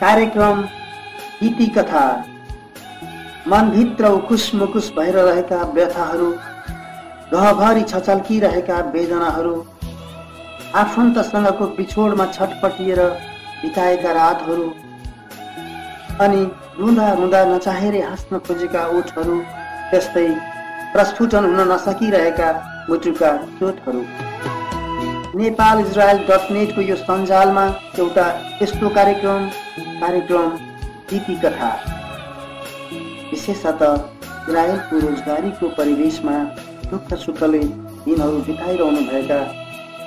कार्यक्रम इति कथा। मनभित्र उकुस मुकुस भएर रहेका व्यथाहरू गहभरि छचल्किरहेका वेदनाहरू आफन्तसँगको बिछोडमा छटपटिएर बिताएका रातहरू अनि रुँदा रुँदा नचाहेरै हाँस्न खोजेका ओठहरू त्यस्तै प्रस्फुटन हुन नसकिरहेका मुटुका चोटहरू। नेपाल इजरायल डट नेटको यो सञ्जालमा एउटा यस्तो कार्यक्रम कार्यक्रम दिती कथा। विशेषतः इजरायलको रोजगारीको परिवेशमा दुःख सुखले दिनहरू बिताइरहनु भएका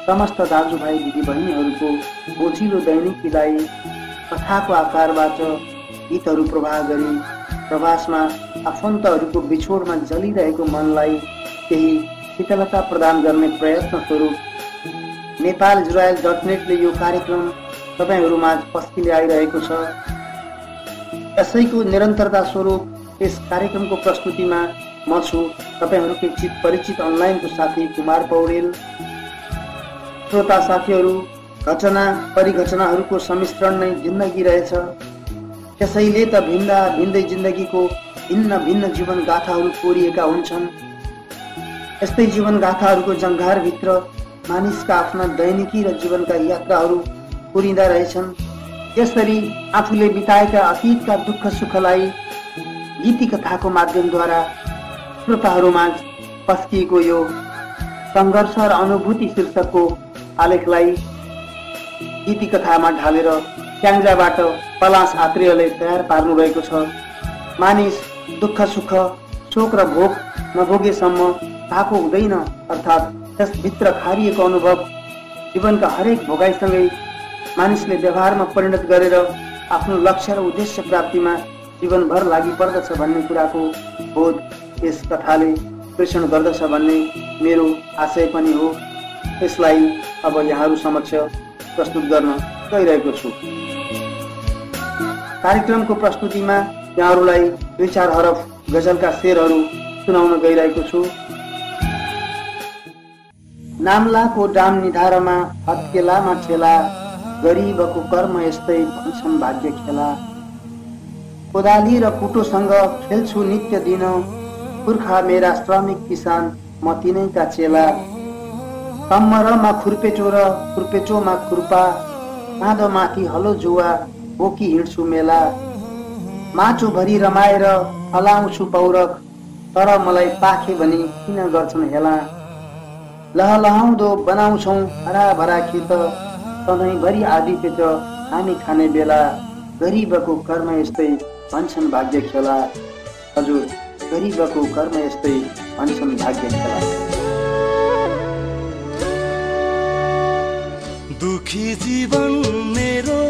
समस्त दाजुभाइ दिदीबहिनीहरूको बोझिलो दैनिकीलाई कथाको आकारबाट गीतहरू प्रवाह गरी प्रवासमा आफन्तहरूको बिछोडमा जलिरहेको मनलाई केही शीतलता प्रदान गर्ने प्रयत्न स्वरूप नेपाल इजरायल डट नेटले यो कार्यक्रम तपाईँहरूमा पस्किँदै आइरहेको छ। यसैको निरन्तरता स्वरूप यस कार्यक्रमको प्रस्तुतिमा म छु तपाईँहरूकै चित परिचित अनलाइनको साथी कुमार पौडेल। श्रोता साथीहरू घटना परिघटनाहरूको सम्मिश्रण नै जिन्दगी रहेछ। त्यसैले त भिन्दा भिन्दै जिन्दगीको भिन्न भिन्न जीवन गाथाहरू कोरिएका हुन्छन्। यस्तै जीवन गाथाहरूको जङ्घारभित्र मानिसका आफ्ना दैनिकी र जीवनका यात्राहरू कोरिँदा रहेछन्। यसरी आफूले बिताएका अतीतका दुःख सुखलाई गीती कथाको माध्यमद्वारा श्रोताहरूमा पस्किएको यो सङ्घर्ष र अनुभूति शीर्षकको आलेखलाई गीती कथामा ढालेर ट्याङ्जाबाट पलास आत्रेयले तयार पार्नु रहेको छ। मानिस दुःख सुख शोक र भोग नभोगेसम्म ताको हुँदैन अर्थात् त्यसभित्र खारिएको अनुभव जीवनका हरेक भोगाइसँगै मानिसले व्यवहारमा परिणत गरेर आफ्नो लक्ष्य र उद्देश्य प्राप्तिमा जीवनभर लागि पर्दछ भन्ने कुराको बोध यस कथाले प्रेषण गर्दछ भन्ने मेरो आशय पनि हो। यसलाई अब यहाँहरू समक्ष प्रस्तुत गर्न गइरहेको छु। कार्यक्रमको प्रस्तुतिमा यहाँहरूलाई दुई चार हरफ गजलका शेरहरू सुनाउन गइरहेको छु। नाम्लाको डाम निधारमा हत्केलामा ठेला गरिबको कर्म यस्तै भन्छन् भाग्य खेला। कोदाली र कुटोसँग खेल्छु नित्य दिन पुर्खा मेरा श्रमिक किसान म तिनैका चेला। कम्मरमा खुर्पेचो र खुर्पेचोमा खुर्पा माथि हलो जुवा बोकी हिँड्छु मेला। माचोभरि रमाएर हलाउँछु पौरख तर मलाई पाखे भने किन गर्छन् हेला? लहलहाउँदो बनाउँछौ हराभरा खेत। सधैँभरि आदि पेट हामी खाने बेला गरिबको कर्म यस्तै भन्छन् भाग्य खेला। हजुर गरिबको कर्म यस्तै भन्छन् भाग्य खेला। दुखी जीवन मेरो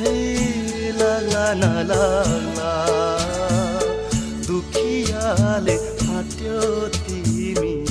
दुःखै लाग्ला दुखियाले फाट्यो तिमी।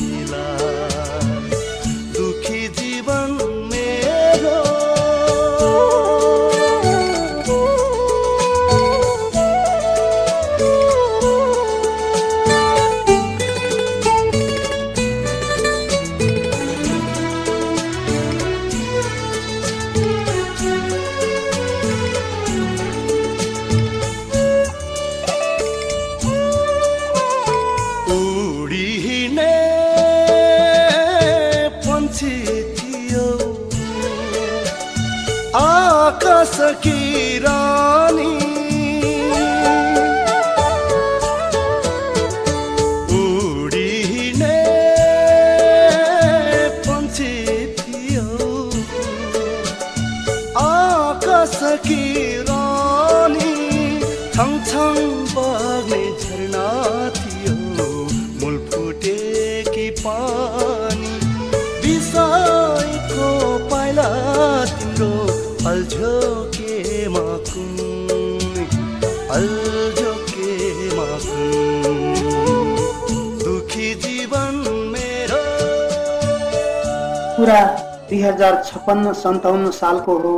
कुरा दुई हजार छप्पन्न सन्ताउन्न सालको हो।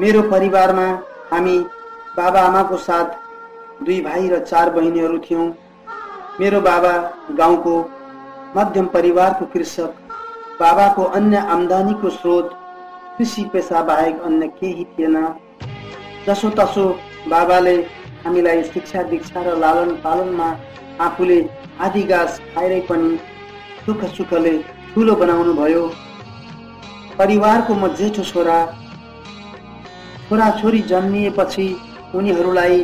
मेरो परिवारमा हामी बाबा आमाको साथ दुई भाइ र चार बहिनीहरू थियौँ। मेरो बाबा गाउँको मध्यम परिवारको कृषक बाबाको अन्य आम्दानीको स्रोत कृषि पेसा बाहेक अन्य केही थिएन। जसोतसो बाबाले हामीलाई शिक्षा दीक्षा र लालन पालनमा आफूले आदि घाँस खाएरै पनि सुख सुखले ठुलो बनाउनु भयो। परिवारको म जेठो छोरा। छोराछोरी जन्मिएपछि उनीहरूलाई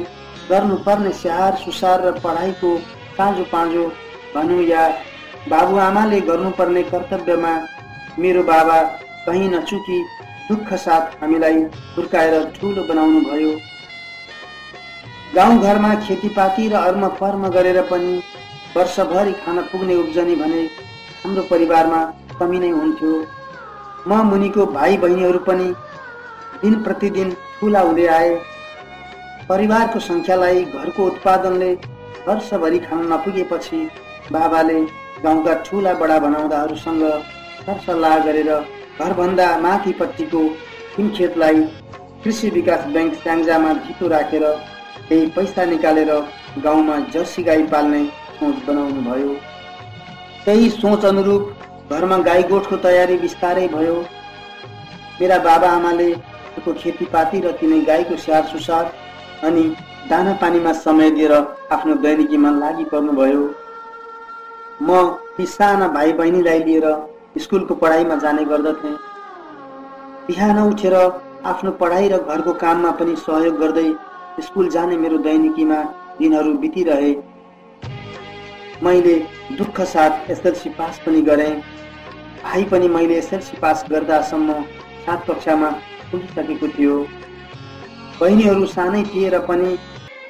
गर्नुपर्ने स्याहार सुसार र पढाइको साँझो पाँझो भनौँ या बाबुआमाले गर्नुपर्ने कर्तव्यमा मेरो बाबा कहीँ नचुकी दुःख साथ हामीलाई हुर्काएर ठुलो बनाउनु भयो। गाउँघरमा खेतीपाती र अर्म फर्म गरेर पनि वर्षभरि खान पुग्ने उब्जनी भने हाम्रो परिवारमा कमी नै हुन्थ्यो म मुनिको भाइ बहिनीहरू पनि दिन प्रतिदिन ठुला हुँदै आए। परिवारको सङ्ख्यालाई घरको उत्पादनले वर्षभरि खान नपुगेपछि बाबाले गाउँका ठुला बडा बनाउँदाहरूसँग सरसल्लाह गरेर घरभन्दा माथिपट्टिको खेतलाई कृषि विकास ब्याङ्क स्याङ्जामा धितो राखेर केही पैसा निकालेर गाउँमा जर्सी गाई पाल्ने सोच बनाउनु भयो त्यही सोच अनुरूप घरमा गाई गोठको तयारी बिस्तारै भयो। मेरा बाबा आमाले खेतीपाती र तिनै गाईको स्याहार सुसार अनि दाना पानीमा समय दिएर आफ्नो दैनिकीमा लागि पर्नुभयो। म ती साना भाइ बहिनीलाई लिएर स्कुलको पढाइमा जाने गर्दथेँ। बिहान उठेर आफ्नो पढाइ र घरको काममा पनि सहयोग गर्दै स्कुल जाने मेरो दैनिकीमा दिनहरू बितिरहे। मैले दुःख साथ एसएलसी पास पनि गरेँ। भाइ पनि मैले एसएलसी पास गर्दासम्म सात कक्षामा पुगिसकेको थियो। बहिनीहरू सानै थिए र पनि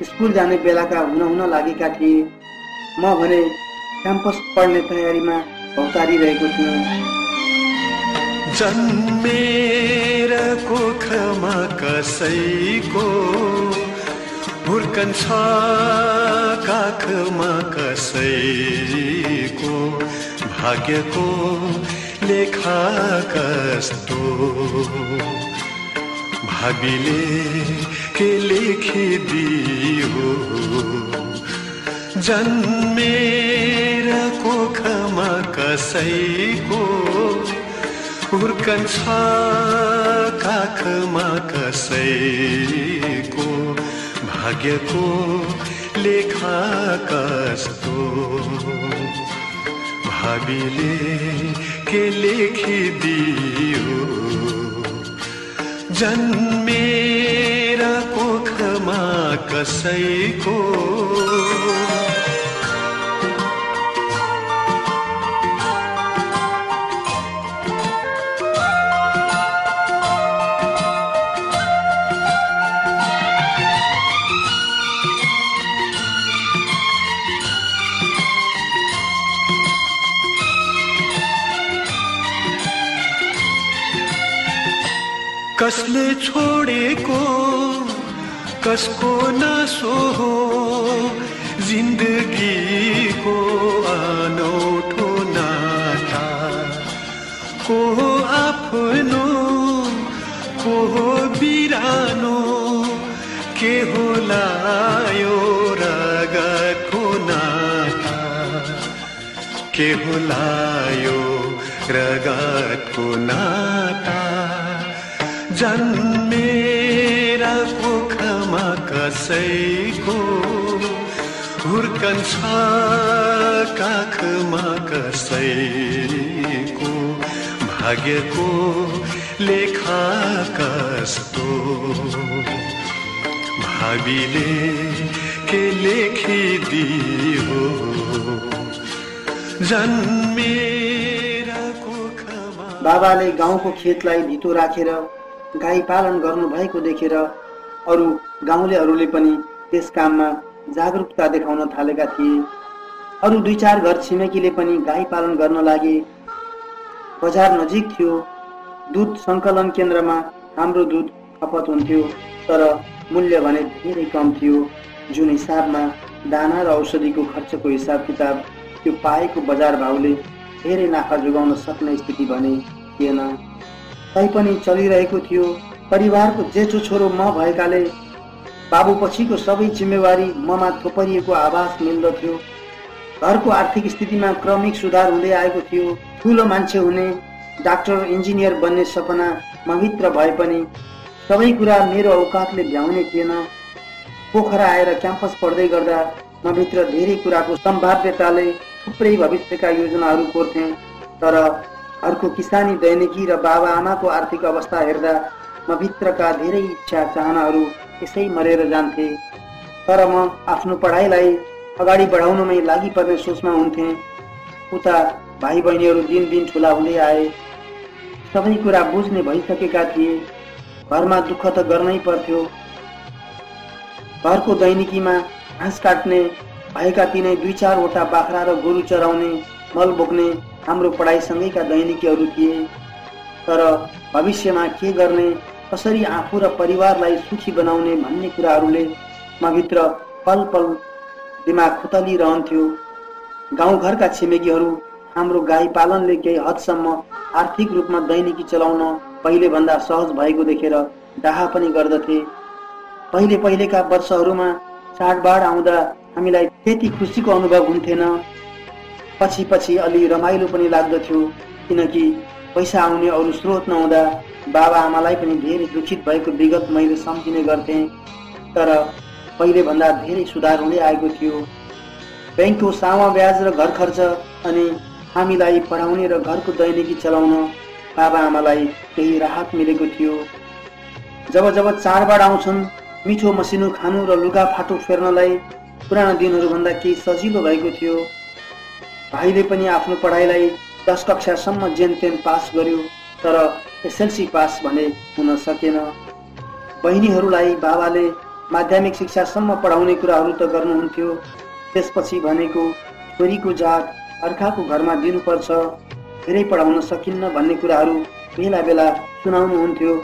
स्कुल जाने बेलाका हुन हुन लागेका थिए। म भने क्याम्पस पढ्ने तयारीमा भौतारिरहेको थिएँ। जन्मेर कोखमा कसैको हुर्कन्छ काखमा कसैको भाग्यको लेखा कस्तो? भाबीले के लेखिदियो जन्मेर कोखमा कसैको? हुर्कन्छ काखमा कसैको? भाग्यको लेखा कस्तो भाबीले के लेखिदियो जन्मेर कोखमा कसैको कसले छोडेको कसको नासो हो जिन्दगीको अनौठो नाता। को आफ्नो को बिरानो के होला यो रगतको नाता। के होला यो रगतको नाता। जन्मेर पोखमा कसैको हुर्कन्छ काखमा कसैको भाग्यको लेखा कस्तो? भावीले के लेखिदियो? जन्मेर बाबाले गाउँको खेतलाई भितो राखेर गाई पालन गर्नुभएको देखेर अरू गाउँलेहरूले पनि त्यस काममा जागरुकता देखाउन थालेका थिए। अरू दुई चार घर छिमेकीले पनि गाई पालन गर्न लागे। बजार नजिक थियो। दुध सङ्कलन केन्द्रमा हाम्रो दुध खपत हुन्थ्यो तर मूल्य भने धेरै कम थियो। जुन हिसाबमा दाना र औषधिको खर्चको हिसाब किताब त्यो पाएको बजार भाउले धेरै नाफा जोगाउन सक्ने स्थिति भने थिएन। तैपनि चलिरहेको थियो। परिवारको जेठो छोरो म भएकाले बाबु पछिको सबै जिम्मेवारी ममा थोपरिएको आभास मिल्दथ्यो। घरको आर्थिक स्थितिमा क्रमिक सुधार हुँदै आएको थियो। ठुलो मान्छे हुने डाक्टर इन्जिनियर बन्ने सपना मभित्र भए पनि सबै कुरा मेरो औकातले भ्याउने थिएन। पोखरा आएर क्याम्पस पढ्दै गर्दा मभित्र धेरै कुराको सम्भाव्यताले थुप्रै भविष्यका योजनाहरू कोर्थेँ तर अर्को किसानी दैनिकी र बाबाआमाको आर्थिक अवस्था हेर्दा मभित्रका धेरै इच्छा चाहनाहरू यसै मरेर जान्थे। तर म आफ्नो पढाइलाई अगाडि बढाउनमै लागि पर्ने सोचमा हुन्थेँ। उता भाइ बहिनीहरू दिन दिन ठुला हुँदै आए। सबै कुरा बुझ्ने भइसकेका थिए। घरमा दुःख त गर्नै पर्थ्यो। घरको दैनिकीमा घाँस काट्ने भएका तिनै दुई चारवटा बाख्रा र गोरु चराउने मल बोक्ने हाम्रो पढाइसँगैका दैनिकीहरू थिए। तर भविष्यमा के गर्ने कसरी आफू र परिवारलाई सुखी बनाउने भन्ने कुराहरूले मभित्र पल पल दिमाग खुतलिरहन्थ्यो। गाउँघरका छिमेकीहरू हाम्रो गाई पालनले केही हदसम्म आर्थिक रूपमा दैनिकी चलाउन पहिलेभन्दा सहज भएको देखेर डाहा पनि गर्दथे। पहिले पहिलेका वर्षहरूमा चाडबाड आउँदा हामीलाई त्यति खुसीको अनुभव हुन्थेन। पछि पछि अलि रमाइलो पनि लाग्दथ्यो किनकि पैसा आउने अरू स्रोत नहुँदा बाबा आमालाई पनि धेरै दुखित भएको विगत मैले सम्झिने गर्थेँ। तर पहिलेभन्दा धेरै सुधार हुँदै आएको थियो। ब्याङ्कको सामा ब्याज र घर खर्च अनि हामीलाई पढाउने र घरको दैनिकी चलाउन बाबा आमालाई केही राहत मिलेको थियो। जब जब चाडबाड आउँछन् मिठो मसिनो खानु र लुगा फाटो फेर्नलाई पुराना दिनहरूभन्दा केही सजिलो भएको थियो। भाइले पनि आफ्नो पढाइलाई दस कक्षासम्म जेन तेन पास गर्यो तर एसएलसी पास भने हुन सकेन। बहिनीहरूलाई बाबाले माध्यमिक शिक्षासम्म पढाउने कुराहरू त गर्नुहुन्थ्यो। त्यसपछि भनेको छोरीको जात अर्काको घरमा दिनुपर्छ धेरै पढाउन सकिन्न भन्ने कुराहरू बेला बेला सुनाउनुहुन्थ्यो।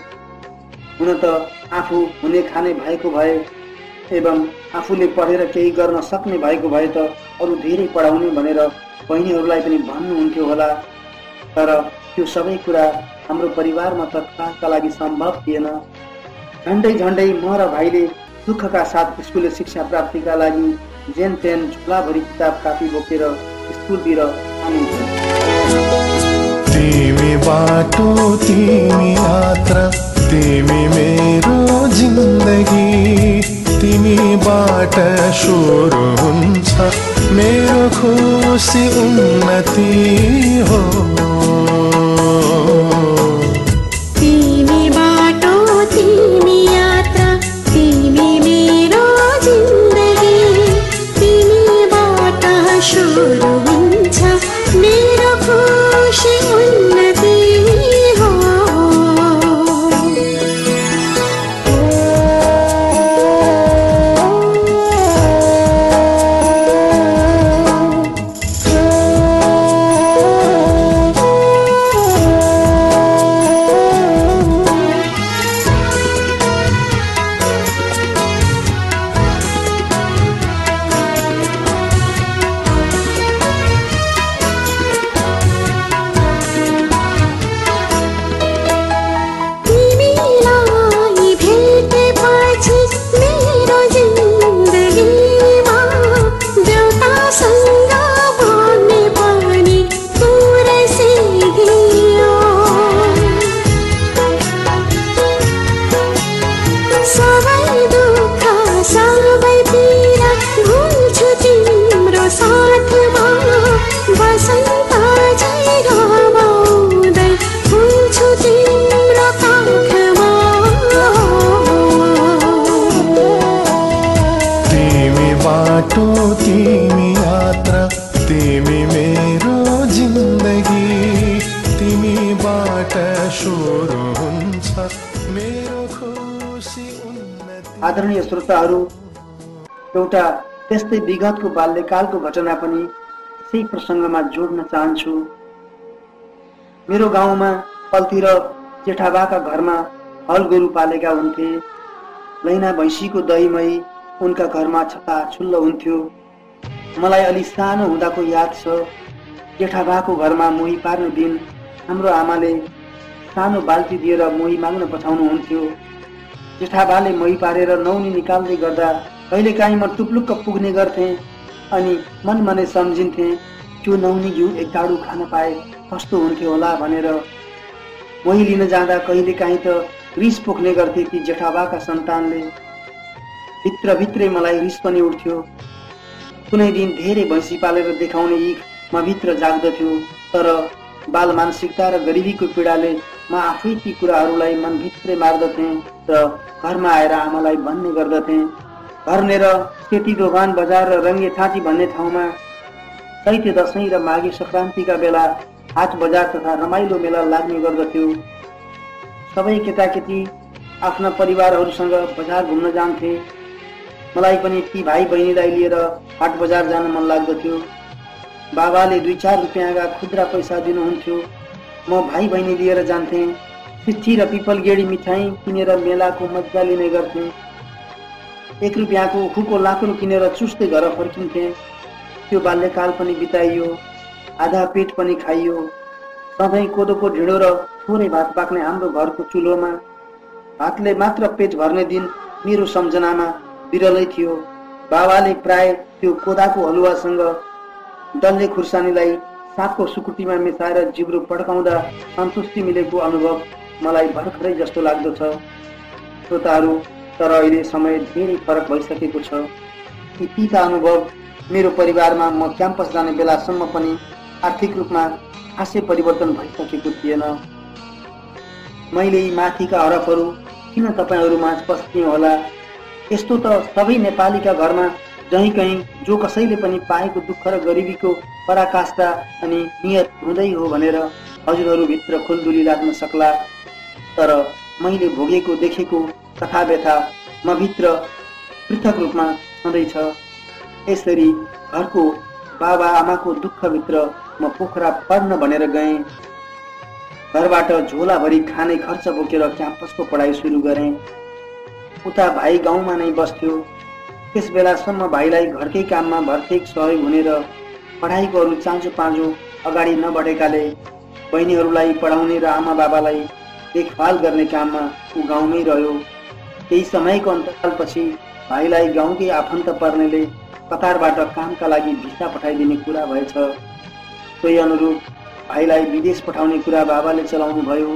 हुन त आफू हुने खाने भएको भए एवं आफूले पढेर केही गर्न सक्ने भएको भए त अरू धेरै पढाउने भनेर बहिनीहरूलाई पनि भन्नुहुन्थ्यो होला। तर त्यो सबै कुरा हाम्रो परिवारमा तत्कालका लागि सम्भव थिएन। झन्डै झन्डै म र भाइले दुःखका साथ स्कुले शिक्षा प्राप्तिका लागि जेन तेन झोलाभरि किताब कापी बोकेर स्कुलतिर आउनुहुन्थ्यो। तिमी बाटो सुरु हुन्छ। मेरो खुशी उन्नति हो। एउटा त्यस्तै विगतको बाल्यकालको घटना पनि यसै प्रसङ्गमा जोड्न चाहन्छु। मेरो गाउँमा पल्तिर जेठाबाका घरमा हल गोरु पालेका हुन्थे। लैना भैँसीको दहीमही उनका घरमा छता छुल्लो हुन्थ्यो। मलाई अलि सानो हुँदाको याद छ। जेठाबाको घरमा मोही पार्ने दिन हाम्रो आमाले सानो बाल्टी दिएर मोही माग्न पठाउनुहुन्थ्यो। जेठाबाले मोही पारेर नौनी निकाल्दै गर्दा कहिलेकाहीँ म टुप्लुक्क पुग्ने गर्थेँ अनि मन मनै सम्झिन्थेँ त्यो नौनी घिउ एक डाडु खान पाए कस्तो हुन्थ्यो होला भनेर। मोही लिन जाँदा कहिलेकाहीँ त रिस पोख्ने गर्थे ती जेठाबाका सन्तानले। भित्रभित्रै मलाई रिस पनि उठ्थ्यो। कुनै दिन धेरै भैँसी पालेर देखाउने इख म भित्र जाग्दथ्यो तर बाल मानसिकता र गरिबीको पीडाले म आफै ती कुराहरूलाई मनभित्रै मार्दथेँ र घरमा आएर आमालाई भन्ने गर्दथेँ। घरनेर सेती दोकान बजार र रङ्गे थाँटी भन्ने ठाउँमा चैते दसैँ र माघे सङ्क्रान्तिका बेला हाट बजार तथा रमाइलो मेला लाग्ने गर्दथ्यो। सबै केटाकेटी आफ्ना परिवारहरूसँग बजार घुम्न जान्थे। मलाई पनि ती भाइ बहिनीलाई लिएर हाट बजार जान मन लाग्दथ्यो। बाबाले दुई चार रुपियाँका खुद्रा पैसा दिनुहुन्थ्यो। म भाइ बहिनी लिएर जान्थेँ। चिठी र पिपल गेडी मिठाई किनेर मेलाको मजा लिने गर्थेँ। एक रुपियाँको उखुको लाखुन किनेर चुस्दै घर फर्किन्थेँ। त्यो बाल्यकाल पनि बिताइयो आधा पेट पनि खाइयो। सधैँ कोदोको ढिँडो र थोरै भात पाक्ने हाम्रो घरको चुलोमा। भातले मात्र पेट भर्ने दिन मेरो सम्झनामा बिरलै थियो। बाबाले प्राय त्यो कोदाको हलुवासँग डल्ले खुर्सानीलाई सागको सुकुटीमा मिसाएर जिब्रो पड्काउँदा सन्तुष्टि मिलेको अनुभव मलाई भर्खरै जस्तो लाग्दछ श्रोताहरू तर अहिले समय धेरै फरक भइसकेको छ। यी तीका अनुभव मेरो परिवारमा म क्याम्पस जाने बेलासम्म पनि आर्थिक रूपमा खासै परिवर्तन भइसकेको थिएन। मैले यी माथिका हरफहरू किन तपाईँहरू माझ पस्थिएँ होला? यस्तो त सबै नेपालीका घरमा जहीँ कहीँ जो कसैले पनि पाएको दुःख र गरिबीको पराकाष्ठा अनि नियत हुँदै हो भनेर हजुरहरूभित्र खुलदुली लाग्न सक्ला। तर मैले भोगेको देखेको कथा व्यथा भित्र पृथक रूपमा छँदैछ। यसरी घरको बाबा आमाको दुःखभित्र म पोखरा पढ्न भनेर गएँ। घरबाट झोलाभरि खाने खर्च बोकेर क्याम्पसको पढाइ सुरु गरेँ। उता भाइ गाउँमा नै बस्थ्यो। त्यस बेलासम्म भाइलाई घरकै काममा भर्तेक सहयोग हुने र पढाइको अरू चाँजो पाँजो अगाडि नबढेकाले बहिनीहरूलाई पढाउने र आमा बाबालाई देखभाल गर्ने काममा ऊ गाउँमै रह्यो। केही समयको अन्तरालपछि भाइलाई गाउँकै आफन्त पर्नेले कतारबाट कामका लागि भिसा पठाइदिने कुरा भएछ। सोही अनुरूप भाइलाई विदेश पठाउने कुरा बाबाले चलाउनु भयो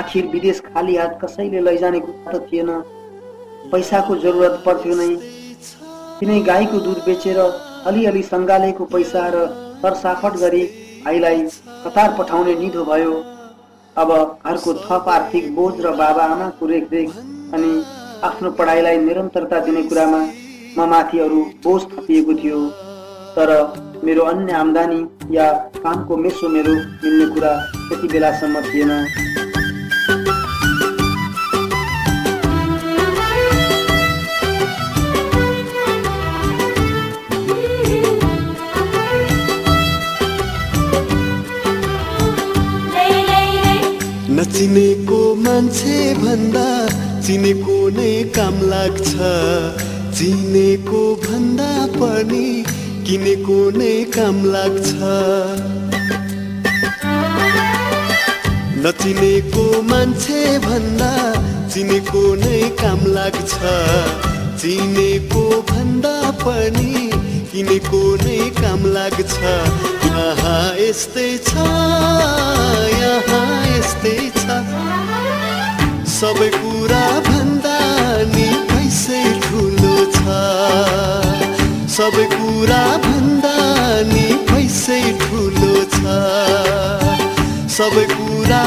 आखिर विदेश खाली हात कसैले लैजाने कुरा त थिएन। पैसाको जरुरत पर्थ्यो नै। तिनै गाईको दुध बेचेर अलिअलि सङ्गालेको पैसा र सरसाफट गरी भाइलाई कतार पठाउने निधो भयो। अब घरको थप आर्थिक बोझ र बाबा आमाको रेखदेख अनि आफ्नो पढाइलाई निरन्तरता दिने कुरामा म माथि अरू बोझ थपिएको थियो। तर मेरो अन्य आम्दानी या कामको मेसो मेरो मिल्ने कुरा त्यति बेलासम्म थिएन। नचिनेको मान्छे भन्दा चिनेको नै काम लाग्छ। चिनेको भन्दा पनि किनेको नै काम लाग्छ। नचिनेको मान्छे भन्दा चिनेको नै काम लाग्छ। चिनेको भन्दा पनि किनेको नै काम लाग्छ। यहाँ यस्तै छ यहाँ यस्तै छ। सबै कुरा भन्दा नि पैसै ठुलो छ। सबै कुरा भन्दा नि पैसै ठुलो छ। सबै कुरा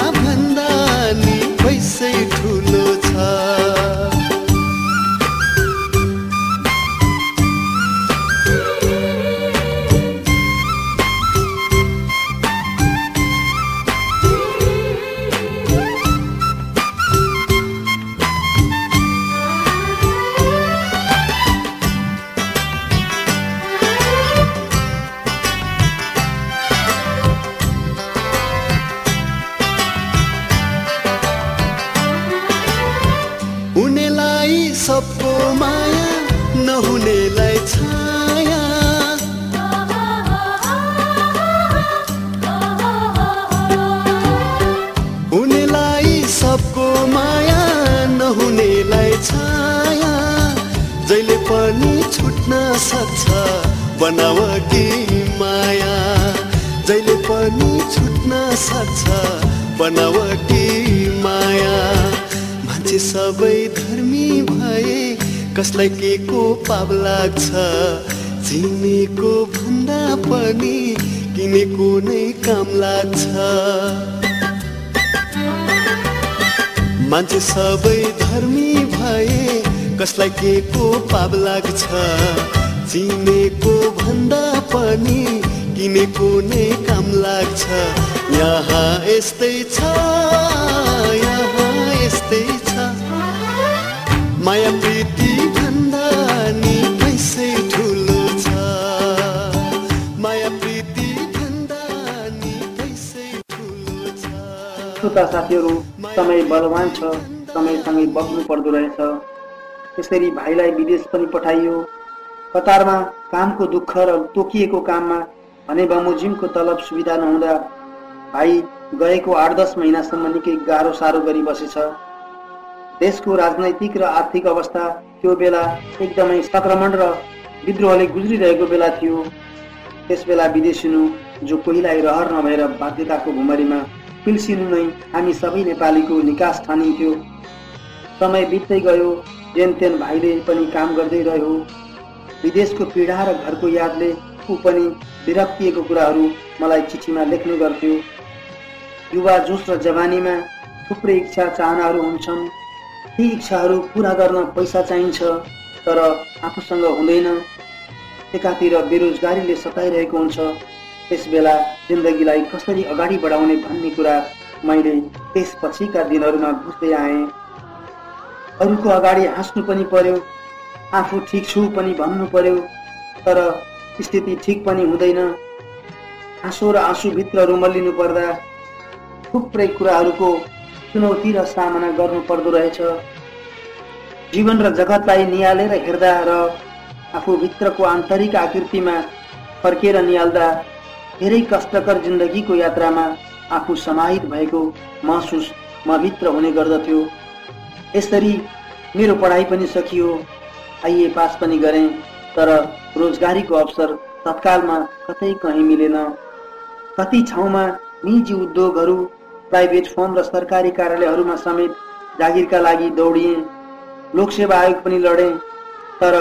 सक्छ बनावटी माया जहिले पनि छुट्न सक्छ। बनावटी माया मान्छे सबै धर्मी भए कसलाई के को पाप लाग्छ। चिनेको भन्दा पनि किनेको नै काम लाग्छ। मान्छे सबै धर्मी भए कसलाई के को पाप लाग्छ। चिनेको भन्दा पनि किनेको नै काम लाग्छ। यहाँ यस्तै छ यहाँ यस्तै छ। माया प्रीति भन्दा नि पैसै ठुलो छ। माया प्रीति भन्दा नि पैसै ठुलो छ। श्रोता साथीहरू समय बलवान छ समयसँगै बग्नु पर्दो रहेछ। त्यसरी भाइलाई विदेश पनि पठाइयो। कतारमा कामको दुःख र तोकिएको काममा भने बमोजिमको तलब सुविधा नहुँदा भाइ गएको आठ दस महिनासम्म निकै गाह्रो साह्रो गरी बसेछ। देशको राजनैतिक र आर्थिक अवस्था त्यो बेला एकदमै सङ्क्रमण र विद्रोहले गुज्रिरहेको बेला थियो। त्यस बेला विदेशिनु जो कोहीलाई रहर नभएर बाध्यताको भुमरीमा पिल्सिनु नै हामी सबै नेपालीको निकास ठानिन्थ्यो। समय बित्दै गयो जेन तेन भाइले पनि काम गर्दै रह्यो। विदेशको पीडा र घरको यादले ऊ पनि विरक्तिएको कुराहरू मलाई चिठीमा लेख्ने गर्थ्यो। युवा जोस र जवानीमा थुप्रै इच्छा चाहनाहरू हुन्छन्। ती इच्छाहरू पुरा गर्न पैसा चाहिन्छ तर आफूसँग हुँदैन। एकातिर बेरोजगारीले सताइरहेको हुन्छ। त्यस बेला जिन्दगीलाई कसरी अगाडि बढाउने भन्ने कुरा मैले त्यसपछिका दिनहरूमा बुझ्दै आएँ। अरूको अगाडि हाँस्नु पनि पर्यो। आफू ठिक छु पनि भन्नु पर्यो तर स्थिति ठिक पनि हुँदैन। हाँसो र आँसुभित्र रुमल्लिनु पर्दा थुप्रै कुराहरूको चुनौती र सामना गर्नु पर्दो रहेछ। जीवन र जगतलाई निहालेर हेर्दा र आफूभित्रको आन्तरिक आकृतिमा फर्केर निहाल्दा धेरै कष्टकर जिन्दगीको यात्रामा आफू समाहित भएको महसुस मभित्र हुने गर्दथ्यो। यसरी मेरो पढाइ पनि सकियो। आइए पास पनि गरेँ तर रोजगारीको अवसर तत्कालमा कतै कहीँ मिलेन। कति ठाउँमा निजी उद्योगहरू प्राइभेट फर्म र सरकारी कार्यालयहरूमा समेत जागिरका लागि दौडिएँ। लोकसेवा आयोग पनि लडेँ तर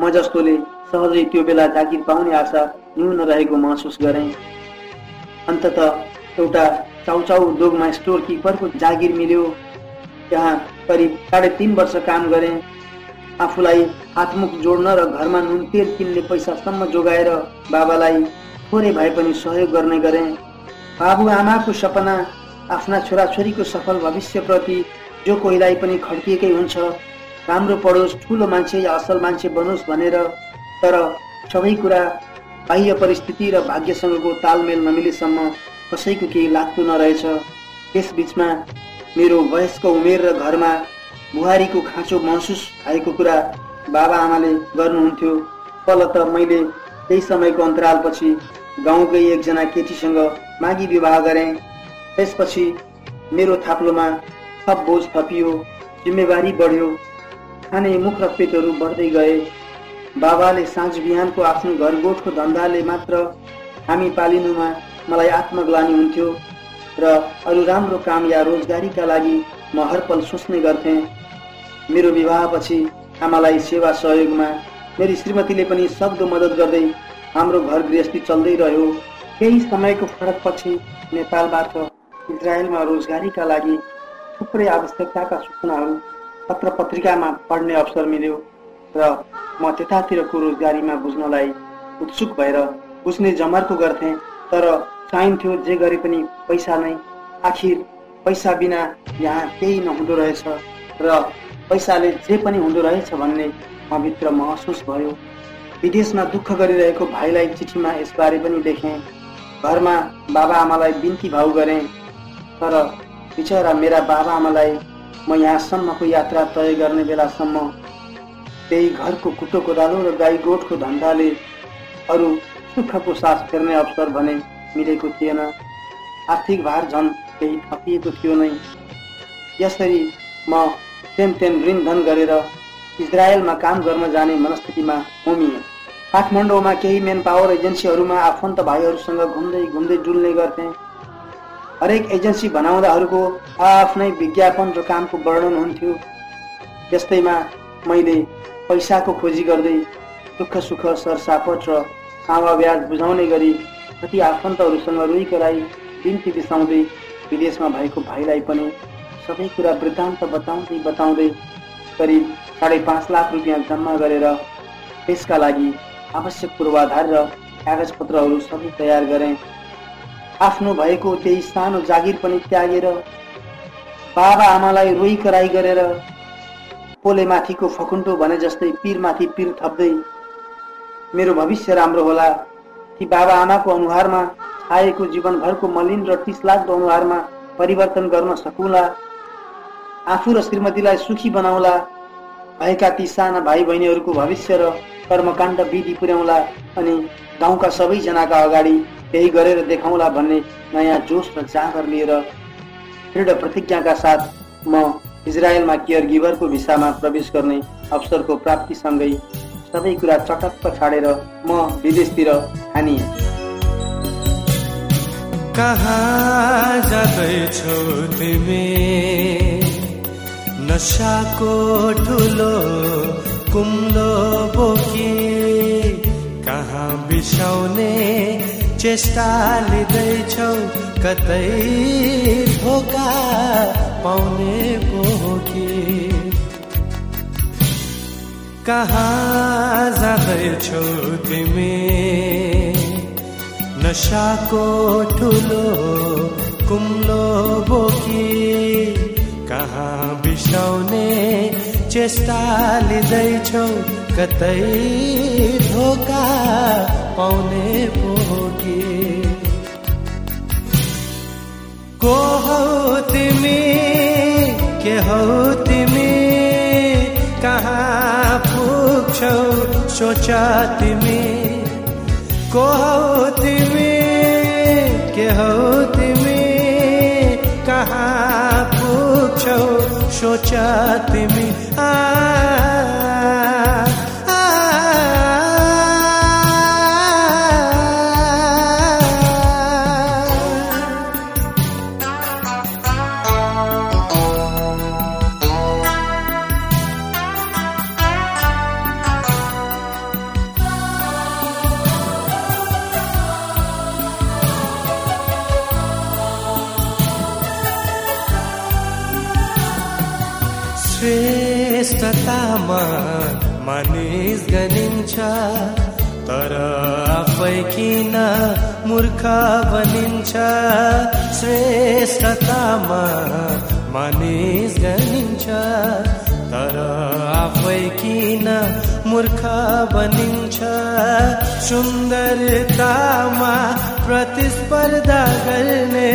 म जस्तोले सहजै त्यो बेला जागिर पाउने आशा न्यून रहेको महसुस गरेँ। अन्तत एउटा चाउचाउ उद्योगमा स्टोर किपरको जागिर मिल्यो। त्यहाँ करिब साढे तिन वर्ष काम गरेँ। आफूलाई हातमुख जोड्न र घरमा नुन तेल किन्ने पैसासम्म जोगाएर बाबालाई थोरै भए पनि सहयोग गर्ने गरेँ। बाबुआमाको सपना आफ्ना छोराछोरीको सफल भविष्यप्रति जो कोहीलाई पनि खड्किएकै हुन्छ राम्रो पढोस् ठुलो मान्छे या असल मान्छे बनोस् भनेर तर सबै कुरा बाह्य परिस्थिति र भाग्यसँगको तालमेल नमिलेसम्म कसैको केही लाग्दो नरहेछ। त्यसबिचमा मेरो वयस्क उमेर र घरमा बुहारीको खाँचो महसुस भएको कुरा बाबा आमाले गर्नुहुन्थ्यो। फलत मैले त्यही समयको अन्तरालपछि गाउँकै एकजना केटीसँग मागी विवाह गरेँ। त्यसपछि मेरो थाप्लोमा थप बोझ थपियो जिम्मेवारी बढ्यो। खाने मुख र पेटहरू बढ्दै गए। बाबाले साँझ बिहानको आफ्नो घरगोठको धन्दाले मात्र हामी पालिनुमा मलाई आत्मग्लानी हुन्थ्यो र अरू राम्रो काम या रोजगारीका लागि म हरपल सोच्ने गर्थेँ। मेरो विवाहपछि आमालाई सेवा सहयोगमा मेरी श्रीमतीले पनि सक्दो मद्दत गर्दै हाम्रो घर गृहस्थी चल्दै रह्यो। केही समयको फरकपछि नेपालबाट इजरायलमा रोजगारीका लागि थुप्रै आवश्यकताका सूचनाहरू पत्र पत्रिकामा पढ्ने अवसर मिल्यो र म त्यतातिरको रोजगारीमा बुझ्नलाई उत्सुक भएर बुझ्ने जमर्को गर्थेँ तर चाहिन्थ्यो जे गरे पनि पैसा नै। आखिर पैसा बिना यहाँ केही नहुँदो रहेछ र पैसाले जे पनि हुँदो रहेछ भन्ने मभित्र महसुस भयो। विदेशमा दुःख गरिरहेको भाइलाई चिठीमा यसबारे पनि लेखेँ घरमा बाबा आमालाई बिन्ती भाउ गरेँ। तर बिचरा मेरा बाबा आमालाई म यहाँसम्मको यात्रा तय गर्ने बेलासम्म त्यही घरको कुटो कोदालो र गाई गोठको धन्दाले अरू सुखको सास फेर्ने अवसर भने मिलेको थिएन। आर्थिक भार झन् केही थपिएको थियो नै। यसरी म तेन ऋण धन गरेर इजरायलमा काम गर्न जाने मनस्थितिमा होमिए। काठमाडौँमा केही मेन पावर एजेन्सीहरूमा आफन्त भाइहरूसँग घुम्दै घुम्दै डुल्ने गर्थेँ। हरेक एजेन्सी बनाउँदाहरूको आफ्नै विज्ञापन र कामको वर्णन हुन्थ्यो। त्यस्तैमा मैले पैसाको खोजी गर्दै दुःख सुख सरसापट र सावा ब्याज बुझाउने गरी कति आफन्तहरूसँग रुई कराई बिन्ती बिसाउँदै विदेशमा भएको भाइलाई पनि सबै कुरा वृत्तान्त बताउँदै बताउँदै करिब साढे पाँच लाख रुपियाँ जम्मा गरेर त्यसका लागि आवश्यक पूर्वाधार र कागजपत्रहरू सबै तयार गरेँ। आफ्नो भएको त्यही सानो जागिर पनि त्यागेर बाबा आमालाई रोइ कराई गरेर पोले माथिको फकुन्टो भने जस्तै पिरमाथि पिर थप्दै मेरो भविष्य राम्रो होला। ती बाबा आमाको अनुहारमा छाएको जीवनभरको मलिन र तिस लाग्दो अनुहारमा परिवर्तन गर्न सकुला। आफू र श्रीमतीलाई सुखी बनाउला भएका ती साना भाइ बहिनीहरूको भविष्य र कर्मकाण्ड विधि पुर्याउला अनि गाउँका सबैजनाका अगाडि केही गरेर देखाउला भन्ने नयाँ जोस र जाँगर लिएर दृढ प्रतिज्ञाका साथ म इजरायलमा केयर गिभरको भिसामा प्रवेश गर्ने अवसरको प्राप्तिसँगै सबै कुरा चटक्क छाडेर म विदेशतिर हानिएँ। कहाँ जाँदैछौ तिमी? नसाको ठुलो कुम्लो बोकी कहाँ बिसाउने चेष्टा लिँदैछौ? कतै धोका पाउने बोकी। कहाँ जाँदैछौ तिमी? नसाको ठुलो कुम्लो बोकी कहाँ बिसाउने चेष्टा लिँदैछौ कतै धोका पाउने पोकी। को हौ तिमी के हौ तिमी, कहाँ पुग्छौ, सोच तिमी। को हौ तिमी के हौ तिमी, कहाँ पुग्छौ सोच तिमी आ, आ, श्रेष्ठतामा मानिस गनिन्छ तर आफै किन मूर्ख बनिन्छ? श्रेष्ठतामा मानिस गनिन्छ तर आफै किन मूर्ख बनिन्छ? सुन्दरतामा प्रतिस्पर्धा गर्ने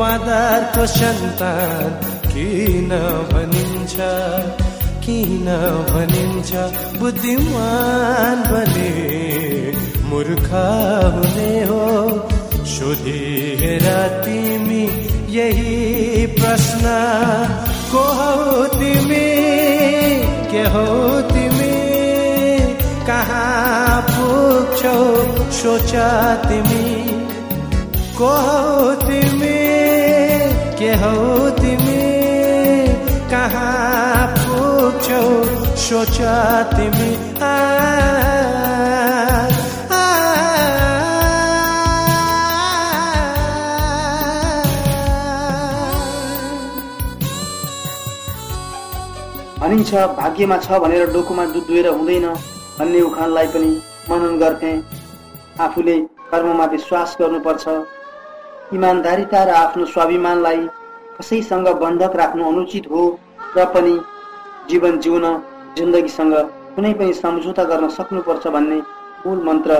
बाँदरको सन्तान किन किन भनिन्छ, बुद्धिमान बने, मूर्ख हुने हो। सोधेर तिमी यही प्रश्न, को हौ तिमी, के हौ तिमी, कहाँ पुग्छौ, सोच तिमी। को हौ तिमी, के हौ तिमी, कहाँ आ, भनिन्छ भाग्यमा छ भनेर डोकोमा दुध दुहेर हुँदैन भन्ने उखानलाई पनि मनन गर्थे आफूले कर्ममा विश्वास गर्नुपर्छ इमान्दारिता र आफ्नो स्वाभिमानलाई कसैसँग बन्धक राख्नु अनुचित हो र पनि जीवन जिउन जिन्दगीसँग कुनै पनि सम्झौता गर्न सक्नुपर्छ भन्ने मूल मन्त्र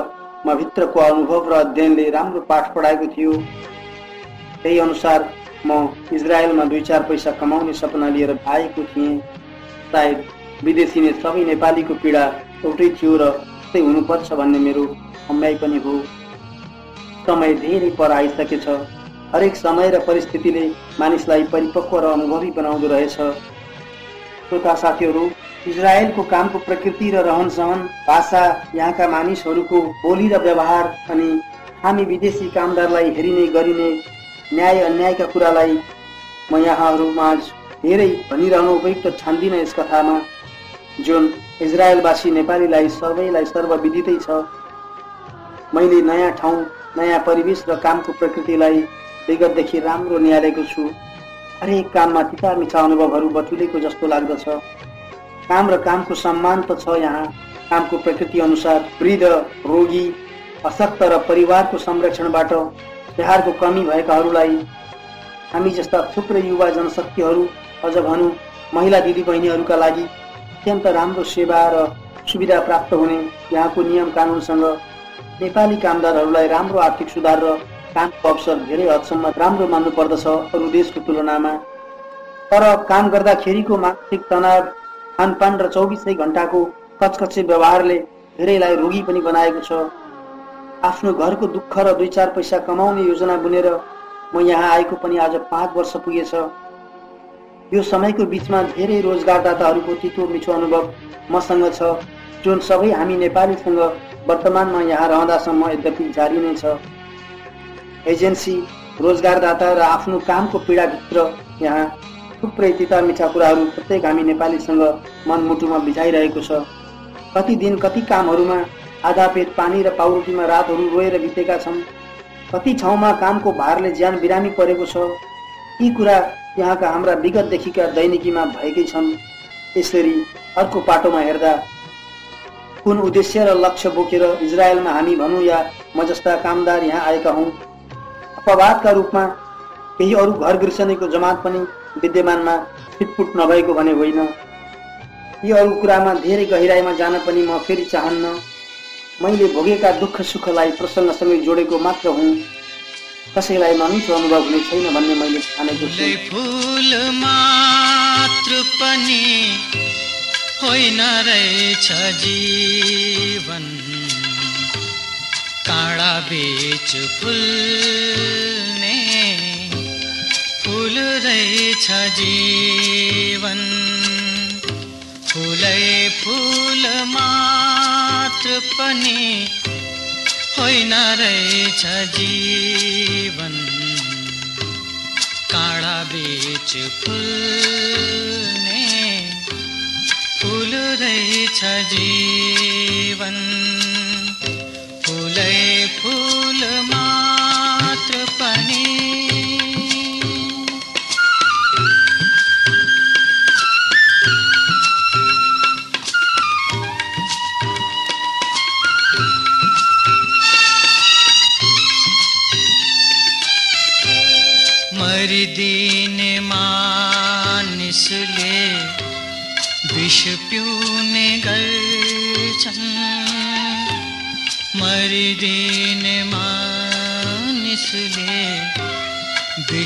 म भित्रको अनुभव र अध्ययनले राम्रो पाठ पढाएको थियो। त्यही अनुसार म इजरायलमा दुई चार पैसा कमाउने सपना लिएर आएको थिएँ। सायद विदेशी नै सबै नेपालीको पीडा एउटै थियो र त्यस्तै हुनुपर्छ भन्ने मेरो हम्याइ पनि हो। समय धेरै पर आइसकेछ। हरेक समय र परिस्थितिले मानिसलाई परिपक्व र अनुभवी बनाउँदो रहेछ। श्रोता साथीहरू इजरायलको कामको प्रकृति र रहन सहन भाषा यहाँका मानिसहरूको बोली र व्यवहार अनि हामी विदेशी कामदारलाई हेरिने गरिने न्याय अन्यायका कुरालाई म यहाँहरू माझ धेरै भनिरहनु उपयुक्त ठान्दिनँ यस कथामा जुन इजरायलवासी नेपालीलाई सबैलाई सर्वविदितै छ। मैले नयाँ ठाउँ नयाँ परिवेश र कामको प्रकृतिलाई विगतदेखि राम्रो निहालेको छु। हरेक काममा तिता मिठा अनुभवहरू बटुलेको जस्तो लाग्दछ। काम र कामको सम्मान त छ यहाँ। कामको प्रकृति अनुसार वृद्ध रोगी अशक्त र परिवारको संरक्षणबाट स्याहारको कमी भएकाहरूलाई हामी जस्ता थुप्रै युवा जनशक्तिहरू अझ भनौँ महिला दिदीबहिनीहरूका लागि अत्यन्त राम्रो सेवा र सुविधा प्राप्त हुने यहाँको नियम कानुनसँग नेपाली कामदारहरूलाई राम्रो आर्थिक सुधार र कामको अवसर धेरै हदसम्म राम्रो मान्नु पर्दछ अरू देशको तुलनामा। तर काम गर्दाखेरिको मानसिक तनाव खानपान र चौबिसै घन्टाको कचकचे व्यवहारले धेरैलाई रोगी पनि बनाएको छ। आफ्नो घरको दुःख र दुई चार पैसा कमाउने योजना बुनेर म यहाँ आएको पनि आज पाँच वर्ष पुगेछ। यो समयको बिचमा धेरै रोजगारदाताहरूको तितो मिठो अनुभव मसँग छ जुन सबै हामी नेपालीसँग वर्तमानमा यहाँ रहँदासम्म यद्यपि जारी नै छ। एजेन्सी रोजगारदाता र आफ्नो कामको पीडाभित्र यहाँ थुप्रै तिता मिठा कुराहरू प्रत्येक हामी नेपालीसँग मनमुटुमा बिझाइरहेको छ। कति दिन कति कामहरूमा आधा पेट पानी र पाउरोटीमा रातहरू रोएर बितेका छन्। कति ठाउँमा कामको भारले ज्यान बिरामी परेको छ। यी कुरा यहाँका हाम्रा विगतदेखिका दैनिकीमा भएकै छन्। यसरी अर्को पाटोमा हेर्दा कुन उद्देश्य र लक्ष्य बोकेर इजरायलमा हामी भनौँ या म जस्ता कामदार यहाँ आएका हौँ। अपवादका रूपमा केही अरू घर गृहसनीको जमात पनि विद्यमानमा छिटपुट नभएको भने होइन। यी अरू कुरामा धेरै गहिराइमा जान पनि म फेरि चाहन्न। मैले भोगेका दुःख सुखलाई प्रसङ्गसँगै जोडेको मात्र हुँ। कसैलाई नमिठो अनुभव हुने छैन भन्ने मैले ठानेको छु। होइन रहेछ जीवन। काँडा बेच फुल्ने फुल रहेछ जीवन। फुलै फुल मात्र पनि होइन रहेछ जीवन। काँडा बेच फुल्ने फुल रहेछ जीवन। फुलै फुल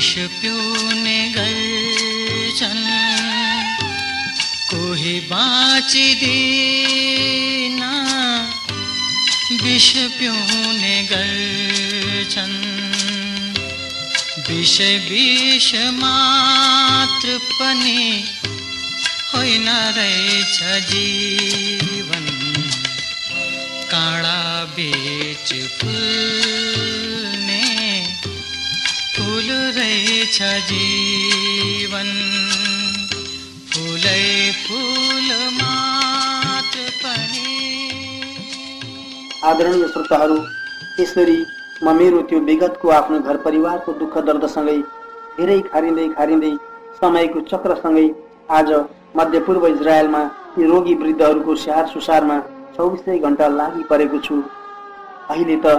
विष पिउने गर्छन् कोही बाँचिदिन विष पिउने गर्छन् विषय विष मात्र पनि होइन रहेछ जीवन काँडा बेच फुल्ने फुल रहेछ जीवन। फुलै फुल मात्र पनि। आदरणीय श्रोताहरू यसरी म मेरो त्यो विगतको आफ्नो घर परिवारको दुःख दर्दसँगै धेरै खारिँदै खारिँदै समयको चक्रसँगै आज मध्यपूर्व इजरायलमा यी रोगी वृद्धहरूको स्याहार सुसारमा चौबिसै घन्टा लागि परेको छु। अहिले त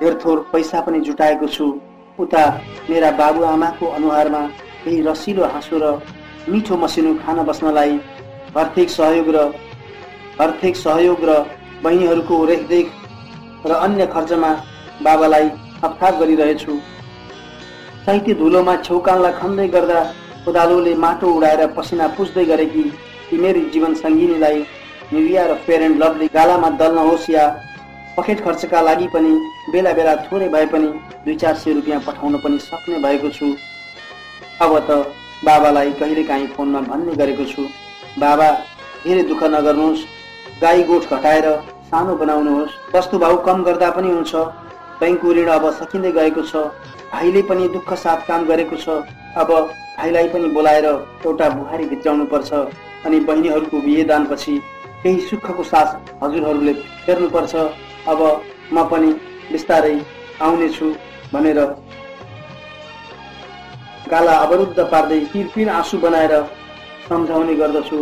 धेरथोर पैसा पनि जुटाएको छु। उता मेरा बाबुआमाको अनुहारमा केही रसिलो हाँसो र मिठो मसिनो खान बस्नलाई आर्थिक सहयोग र आर्थिक सहयोग र बहिनीहरूको रेखदेख र अन्य खर्चमा बाबालाई थपथाप गरिरहेछु। साहित्य धुलोमा छेउकानलाई खन्दै गर्दा कोदालोले माटो उडाएर पसिना पुस्दै गरेकी ती मेरी जीवन सङ्गिनीलाई निभिया र फेयर एन्ड लभली गालामा दल्न होस् या पकेट खर्चका लागि पनि बेला बेला थोरै भए पनि दुई चार सय रुपियाँ पठाउन पनि सक्ने भएको छु। अब त बाबालाई कहिलेकाहीँ फोनमा भन्ने गरेको छु। बाबा धेरै दुःख नगर्नुहोस्। गाई गोठ घटाएर सानो बनाउनुहोस्। वस्तुभाउ कम गर्दा पनि हुन्छ। ब्याङ्कको ऋण अब सकिँदै गएको छ। भाइले पनि दुःख साथ काम गरेको छ। अब भाइलाई पनि बोलाएर एउटा बुहारी भित्राउनु पर्छ अनि बहिनीहरूको बिहे दानपछि केही सुखको सास हजुरहरूले फेर्नुपर्छ। अब म पनि बिस्तारै आउनेछु भनेर गाला अवरुद्ध पार्दै पिर आँसु बनाएर सम्झाउने गर्दछु।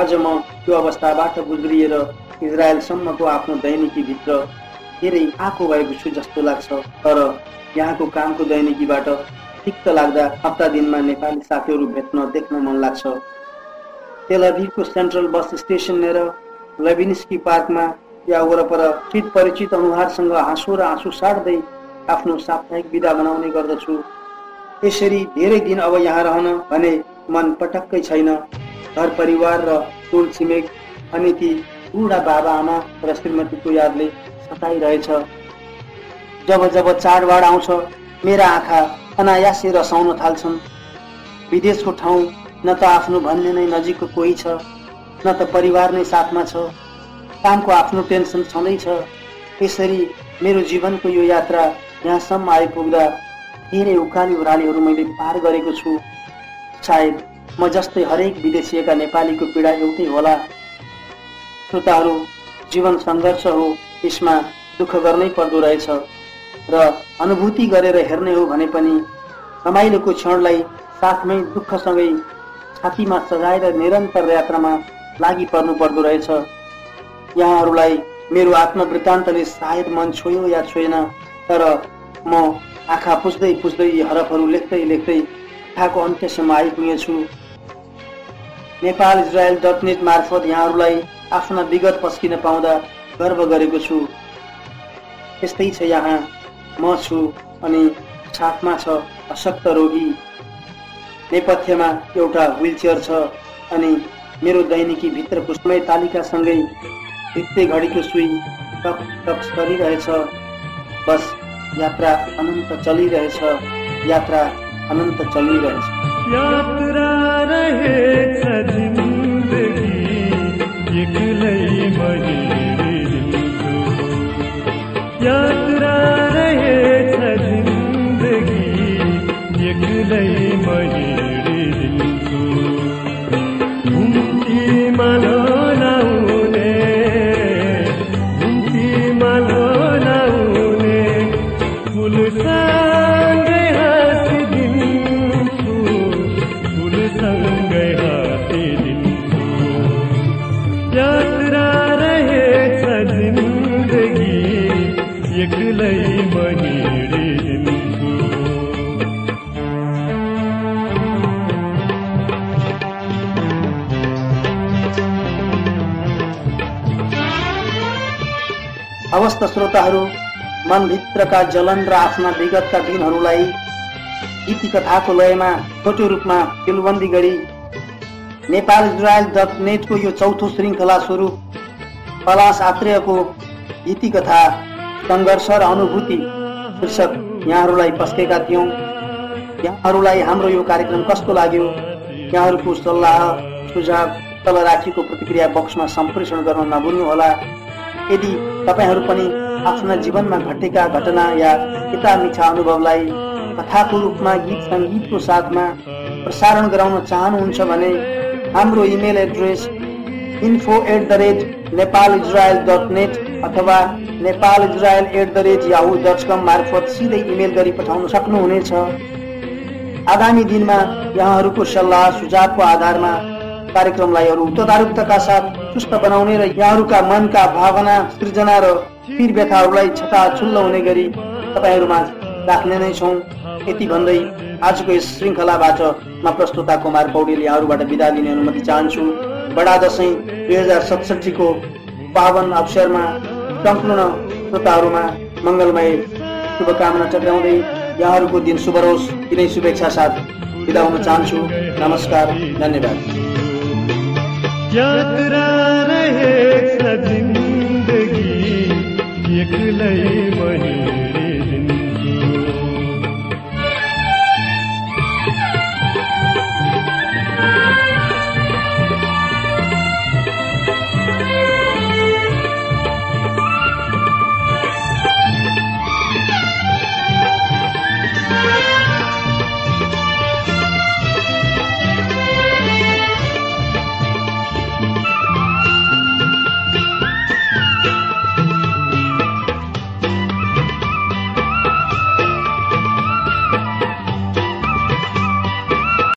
आज म त्यो अवस्थाबाट गुज्रिएर इजरायलसम्मको आफ्नो दैनिकीभित्र धेरै आएको भएको छु जस्तो लाग्छ। तर यहाँको कामको दैनिकीबाट ठिक त लाग्दा हप्ता दिनमा नेपाली साथीहरू भेट्न देख्न मन लाग्छ। तेलअभिभको सेन्ट्रल बस स्टेसननेर लेबिनिस्की पार्कमा या वरपर चित परिचित अनुहारसँग हाँसो र आँसु साट्दै आफ्नो साप्ताहिक विदा बनाउने गर्दछु। यसरी धेरै दिन अब यहाँ रहन भने मन पटक्कै छैन। घर परिवार र टोल छिमेक अनि ती बुढा बाबा आमा र श्रीमतीको यादले सताइरहेछ। जब जब चाडबाड आउँछ मेरा आँखा अनायासै रसाउन थाल्छन्। विदेशको ठाउँ न त आफ्नो भन्ने नै नजिकको कोही छ न त परिवार नै साथमा छ। कामको आफ्नो टेन्सन छँदैछ यसरी मेरो जीवनको यो यात्रा यहाँसम्म आइपुग्दा धेरै उकाली ओह्रालीहरू मैले पार गरेको छु। सायद म जस्तै हरेक विदेशिएका नेपालीको पीडा एउटै होला। श्रोताहरू जीवन सङ्घर्ष हो यसमा दुःख गर्नै पर्दो रहेछ। र अनुभूति गरेर हेर्ने हो भने पनि रमाइलोको क्षणलाई साथमै दुःखसँगै छातीमा सजाएर निरन्तर यात्रामा लागि पर्नु पर्दो रहेछ। यहाँहरूलाई मेरो आत्मवृत्तान्तले सायद मन छोयो या छोएन तर म आँखा पुस्दै पुस्दै यी हरफहरू लेख्दै लेख्दै कथाको अन्त्यसम्म आइपुगेछु। नेपाल इजरायल डट नेट मार्फत यहाँहरूलाई आफ्ना विगत पस्किन पाउँदा गर्व गरेको छु। यस्तै छ यहाँ। म छु अनि साथमा छ अशक्त रोगी। नेपथ्यमा एउटा विल चेयर छ अनि मेरो दैनिकी भित्रको समय तालिकासँगै भित्ते घडीको सुई टक टक गरिरहेछ बस यात्रा अनन्त चलिरहेछ। यात्रा अनन्त चलिरहेछ। यात्रा रहेछ जिन्दगी एक्लै यात्रा रहेछ जिन्दगी एक्लै श्रोताहरू मनभित्रका जलन र आफ्ना विगतका दिनहरूलाई गीति कथाको लयमा छोटो रूपमा फिल्मबन्दी गरी नेपाल इजरायल डट नेटको यो चौथो श्रृङ्खला स्वरूप पलास आत्रेयको गीति कथा सङ्घर्ष र अनुभूति शीर्षक यहाँहरूलाई पस्केका थियौँ। यहाँहरूलाई हाम्रो यो कार्यक्रम कस्तो लाग्यो? यहाँहरूको सल्लाह सुझाव तल राखिएको प्रतिक्रिया बक्समा सम्प्रेषण गर्न नभुल्नुहोला। यदि तपाईँहरू पनि आफ्ना जीवनमा घटेका घटना या यता मिठा अनुभवलाई कथाको रूपमा गीत सङ्गीतको साथमा प्रसारण गराउन चाहनुहुन्छ भने हाम्रो email address info at the rate Nepal Israel dot net अथवा Nepal Israel at the rate Yahoo dot com मार्फत सिधै इमेल गरी पठाउन सक्नुहुनेछ। आगामी दिनमा यहाँहरूको सल्लाह सुझावको आधारमा कार्यक्रमलाई अरू तदारुकताका साथ सुस्त बनाउने र यहाँहरूका मनका भावना सृजना र पीर व्यथाहरूलाई छताछुल्लो हुने गरी तपाईँहरूमा राख्ने नै छौँ। यति भन्दै आजको यस श्रृङ्खलाबाट म प्रस्तुता कुमार पौडेल यहाँहरूबाट बिदा लिने अनुमति चाहन्छु। बडा दसैँ दुई हजार सतसठीको पावन अवसरमा सम्पूर्ण श्रोताहरूमा मङ्गलमय शुभकामना टक्राउँदै यहाँहरूको दिन शुभ रहोस् यिनै शुभेच्छा साथ बिदा हुन चाहन्छु। नमस्कार धन्यवाद। यात्रा रहेछ जिन्दगी एक्लै महिडिन्छु